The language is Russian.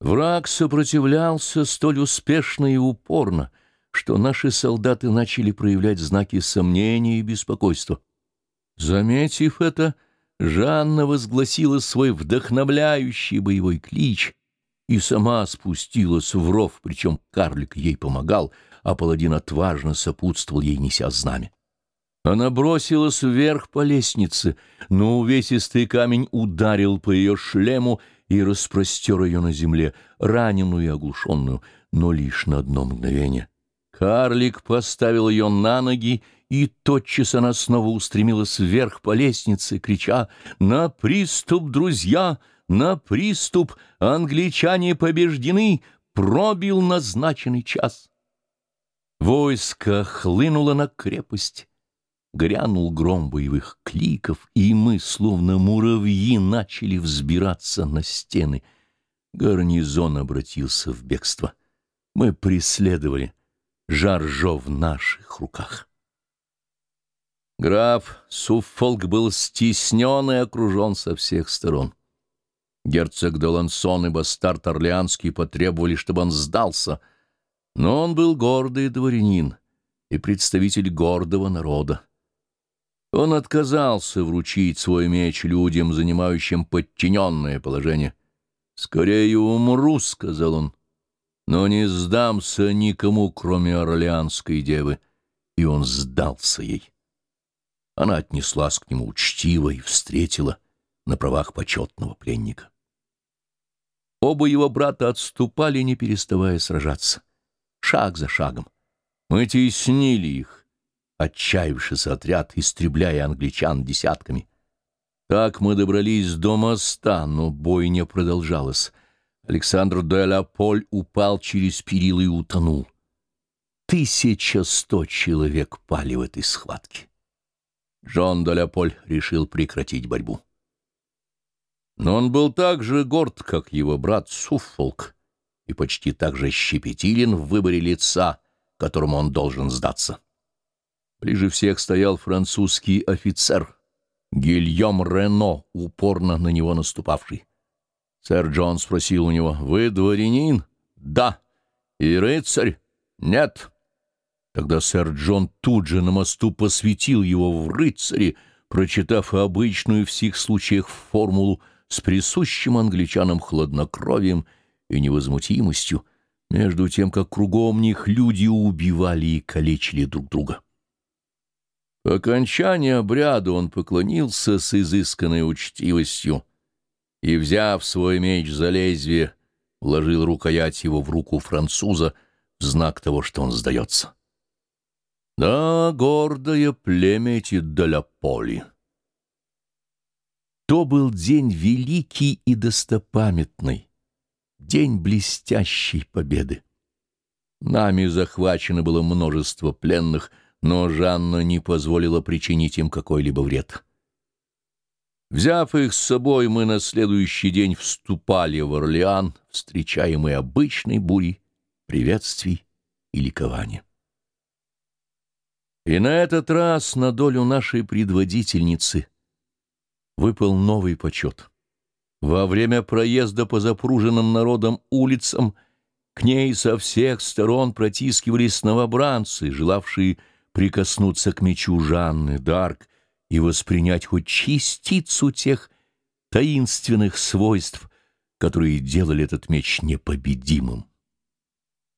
Враг сопротивлялся столь успешно и упорно, что наши солдаты начали проявлять знаки сомнения и беспокойства. Заметив это, Жанна возгласила свой вдохновляющий боевой клич и сама спустилась в ров, причем карлик ей помогал, а паладин отважно сопутствовал ей, неся знамя. Она бросилась вверх по лестнице, но увесистый камень ударил по ее шлему и распростер ее на земле, раненую и оглушенную, но лишь на одно мгновение. Карлик поставил ее на ноги, и тотчас она снова устремилась вверх по лестнице, крича «На приступ, друзья! На приступ! Англичане побеждены! Пробил назначенный час!» Войско хлынуло на крепость. Грянул гром боевых кликов, и мы, словно муравьи, начали взбираться на стены. Гарнизон обратился в бегство. Мы преследовали Жаржо в наших руках. Граф Суффолк был стеснен и окружен со всех сторон. Герцог Долансон и бастард Орлеанский потребовали, чтобы он сдался, но он был гордый дворянин и представитель гордого народа. Он отказался вручить свой меч людям, занимающим подчиненное положение. «Скорее умру», — сказал он, — «но не сдамся никому, кроме Орлеанской девы». И он сдался ей. Она отнеслась к нему учтиво и встретила на правах почетного пленника. Оба его брата отступали, не переставая сражаться, шаг за шагом. Мы теснили их, отчаявшийся отряд, истребляя англичан десятками. Так мы добрались до моста, но бойня продолжалась. Александр де ла Поль упал через перила и утонул. Тысяча сто человек пали в этой схватке. Джон де ла Поль решил прекратить борьбу. Но он был так же горд, как его брат Суффолк, и почти так же щепетилен в выборе лица, которому он должен сдаться. Ближе всех стоял французский офицер, Гильем Рено, упорно на него наступавший. Сэр Джон спросил у него, «Вы дворянин?» «Да». «И рыцарь?» «Нет». Тогда сэр Джон тут же на мосту посвятил его в рыцаре, прочитав обычную в всех случаях формулу с присущим англичанам хладнокровием и невозмутимостью, между тем, как кругом них люди убивали и калечили друг друга. По окончании обряда он поклонился с изысканной учтивостью и, взяв свой меч за лезвие, вложил рукоять его в руку француза в знак того, что он сдается. Да, гордое племя эти Даляполи. То был день великий и достопамятный, день блестящей победы. Нами захвачено было множество пленных — но Жанна не позволила причинить им какой-либо вред. Взяв их с собой, мы на следующий день вступали в Орлеан, встречаемый обычной бурей приветствий и ликования. И на этот раз на долю нашей предводительницы выпал новый почет. Во время проезда по запруженным народом улицам к ней со всех сторон протискивались новобранцы, желавшие прикоснуться к мечу Жанны Дарк и воспринять хоть частицу тех таинственных свойств, которые делали этот меч непобедимым.